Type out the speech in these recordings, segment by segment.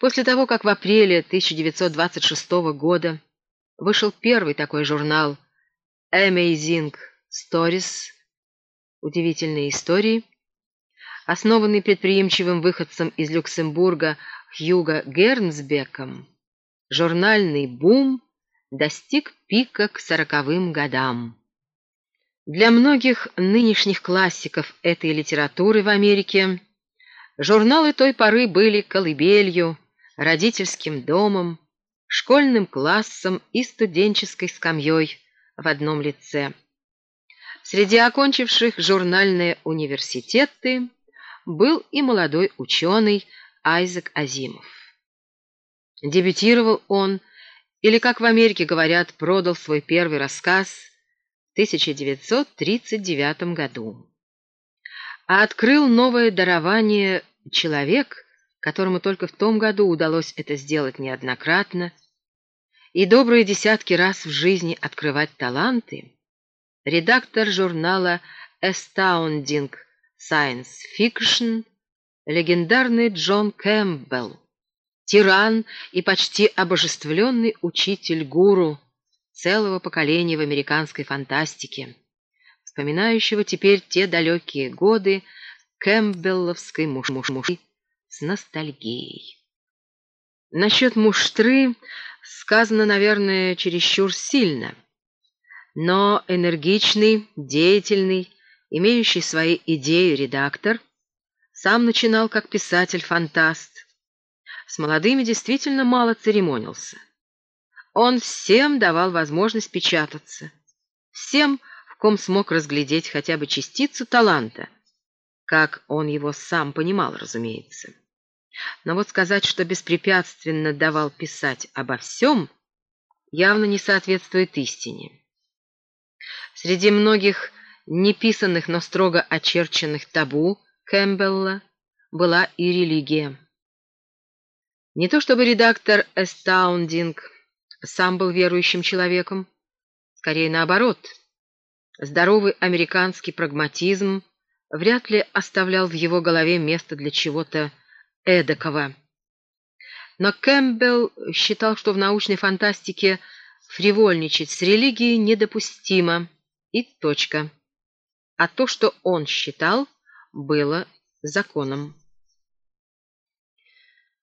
После того, как в апреле 1926 года вышел первый такой журнал Amazing Stories «Удивительные истории», основанный предприимчивым выходцем из Люксембурга Хьюго Гернсбеком, журнальный бум достиг пика к сороковым годам. Для многих нынешних классиков этой литературы в Америке журналы той поры были колыбелью, родительским домом, школьным классом и студенческой скамьей в одном лице. Среди окончивших журнальные университеты был и молодой ученый Айзек Азимов. Дебютировал он, или, как в Америке говорят, продал свой первый рассказ в 1939 году. А открыл новое дарование человек, которому только в том году удалось это сделать неоднократно, и добрые десятки раз в жизни открывать таланты, редактор журнала Astounding Science Fiction, легендарный Джон Кэмпбелл, тиран и почти обожествленный учитель-гуру целого поколения в американской фантастике, вспоминающего теперь те далекие годы кэмпбелловской муш-муш-муши с ностальгией. Насчет муштры сказано, наверное, чересчур сильно, но энергичный, деятельный, имеющий свои идеи редактор, сам начинал как писатель-фантаст. С молодыми действительно мало церемонился. Он всем давал возможность печататься. Всем, в ком смог разглядеть хотя бы частицу таланта, как он его сам понимал, разумеется. Но вот сказать, что беспрепятственно давал писать обо всем, явно не соответствует истине. Среди многих неписанных, но строго очерченных табу Кэмпбелла была и религия. Не то чтобы редактор Эстаундинг сам был верующим человеком, скорее наоборот. Здоровый американский прагматизм вряд ли оставлял в его голове место для чего-то эдакого. Но Кэмпбелл считал, что в научной фантастике фривольничать с религией недопустимо, и точка. А то, что он считал, было законом.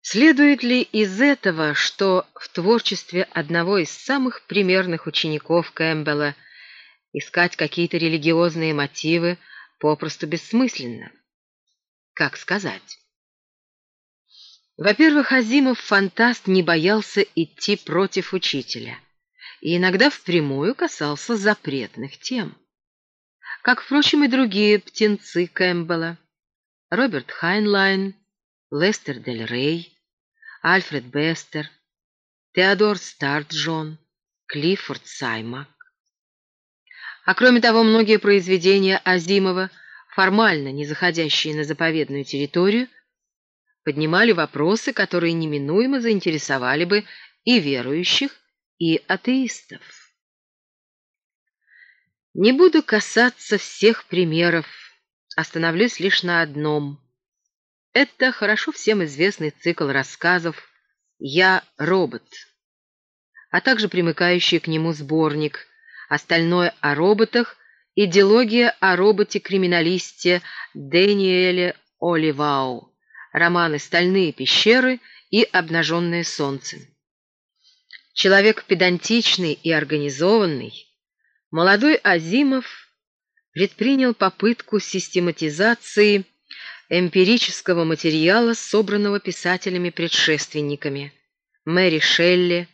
Следует ли из этого, что в творчестве одного из самых примерных учеников Кэмпбелла искать какие-то религиозные мотивы попросту бессмысленно? Как сказать? Во-первых, Азимов, фантаст, не боялся идти против учителя и иногда впрямую касался запретных тем. Как, впрочем, и другие птенцы Кэмпбелла. Роберт Хайнлайн, Лестер Дель Рей, Альфред Бестер, Теодор Старджон, Клиффорд Саймак. А кроме того, многие произведения Азимова, формально не заходящие на заповедную территорию, поднимали вопросы, которые неминуемо заинтересовали бы и верующих, и атеистов. Не буду касаться всех примеров, остановлюсь лишь на одном. Это хорошо всем известный цикл рассказов «Я робот», а также примыкающий к нему сборник «Остальное о роботах. Идеология о роботе-криминалисте Дэниеле Оливау» романы «Стальные пещеры» и «Обнаженное солнце». Человек педантичный и организованный, молодой Азимов предпринял попытку систематизации эмпирического материала, собранного писателями-предшественниками Мэри Шелли,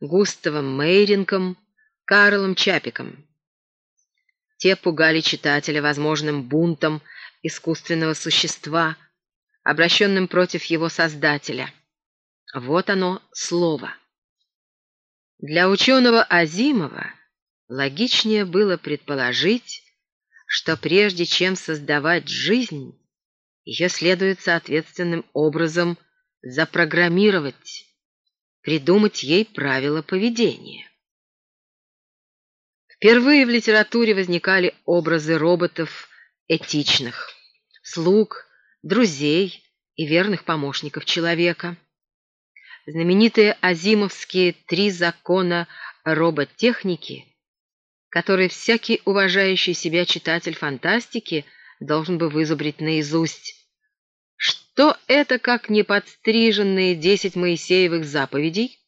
Густавом Мейрингом, Карлом Чапиком. Те пугали читателя возможным бунтом искусственного существа – обращенным против его создателя. Вот оно, слово. Для ученого Азимова логичнее было предположить, что прежде чем создавать жизнь, ее следует соответственным образом запрограммировать, придумать ей правила поведения. Впервые в литературе возникали образы роботов этичных, слуг, друзей и верных помощников человека. знаменитые азимовские три закона роботехники, которые всякий уважающий себя читатель фантастики должен бы вызубрить наизусть. Что это, как не подстриженные десять Моисеевых заповедей?